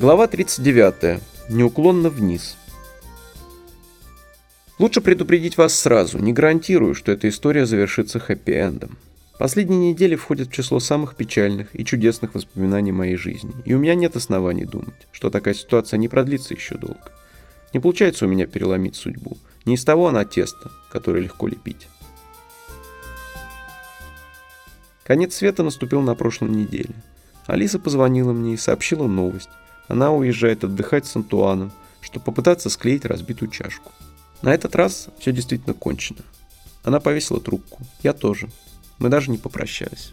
Глава 39. Неуклонно вниз. Лучше предупредить вас сразу, не гарантирую, что эта история завершится хэппи-эндом. Последние недели входят в число самых печальных и чудесных воспоминаний моей жизни, и у меня нет оснований думать, что такая ситуация не продлится еще долго. Не получается у меня переломить судьбу. Не из того она теста, которое легко лепить. Конец света наступил на прошлой неделе. Алиса позвонила мне и сообщила новость. Она уезжает отдыхать с Антуаном, чтобы попытаться склеить разбитую чашку. На этот раз все действительно кончено. Она повесила трубку. Я тоже. Мы даже не попрощались.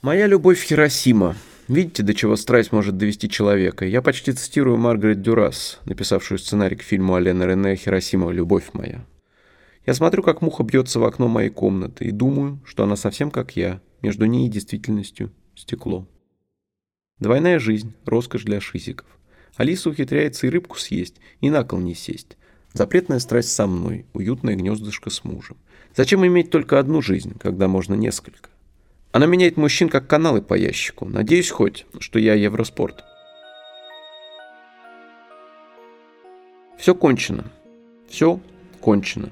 Моя любовь Хиросима. Видите, до чего страсть может довести человека? Я почти цитирую Маргарет Дюрас, написавшую сценарий к фильму Алена Рене «Хиросима. Любовь моя». Я смотрю, как муха бьется в окно моей комнаты, и думаю, что она совсем как я, между ней и действительностью стекло. Двойная жизнь, роскошь для шизиков. Алиса ухитряется и рыбку съесть, и на кол не сесть. Запретная страсть со мной, уютное гнездышко с мужем. Зачем иметь только одну жизнь, когда можно несколько? Она меняет мужчин, как каналы по ящику. Надеюсь хоть, что я Евроспорт. Все кончено. Все кончено.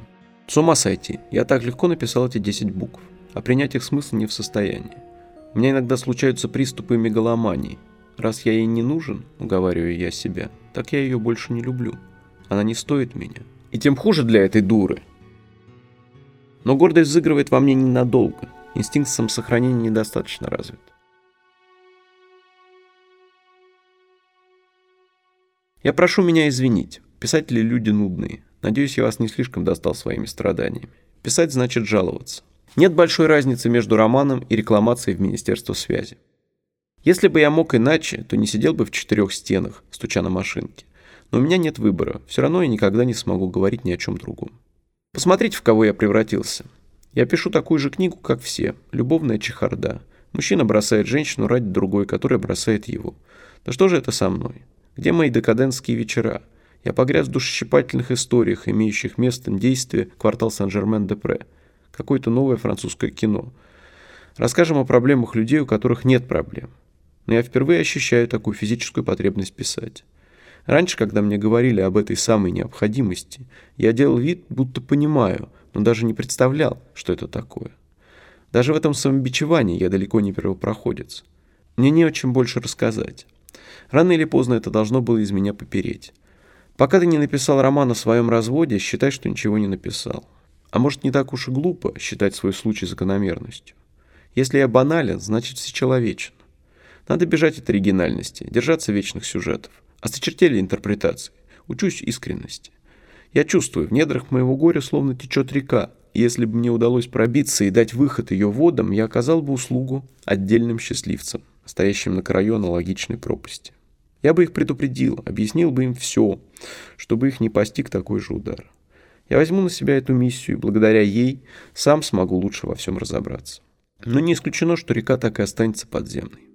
С ума сойти. Я так легко написал эти 10 букв, а принять их смысл не в состоянии. Меня иногда случаются приступы мегаломании. Раз я ей не нужен, уговариваю я себя, так я ее больше не люблю. Она не стоит меня. И тем хуже для этой дуры. Но гордость взыгрывает во мне ненадолго. Инстинкт самосохранения недостаточно развит. Я прошу меня извинить. Писатели люди нудные. Надеюсь, я вас не слишком достал своими страданиями. Писать значит жаловаться. Нет большой разницы между романом и рекламацией в Министерство связи. Если бы я мог иначе, то не сидел бы в четырех стенах, стуча на машинке. Но у меня нет выбора, все равно я никогда не смогу говорить ни о чем другом. Посмотрите, в кого я превратился. Я пишу такую же книгу, как все. Любовная чехарда. Мужчина бросает женщину ради другой, которая бросает его. Да что же это со мной? Где мои декадентские вечера? Я погряз в душесчипательных историях, имеющих местом действие квартал Сан-Жермен-де-Пре. Какое-то новое французское кино. Расскажем о проблемах людей, у которых нет проблем. Но я впервые ощущаю такую физическую потребность писать. Раньше, когда мне говорили об этой самой необходимости, я делал вид, будто понимаю, но даже не представлял, что это такое. Даже в этом самобичевании я далеко не первопроходец. Мне не о чем больше рассказать. Рано или поздно это должно было из меня попереть. Пока ты не написал роман о своем разводе, считай, что ничего не написал. А может, не так уж и глупо считать свой случай закономерностью. Если я банален, значит всечеловечен. Надо бежать от оригинальности, держаться вечных сюжетов. Осточертели интерпретации. Учусь искренности. Я чувствую, в недрах моего горя словно течет река, и если бы мне удалось пробиться и дать выход ее водам, я оказал бы услугу отдельным счастливцам, стоящим на краю аналогичной пропасти. Я бы их предупредил, объяснил бы им все, чтобы их не постиг такой же удар. Я возьму на себя эту миссию, и благодаря ей сам смогу лучше во всем разобраться. Но не исключено, что река так и останется подземной.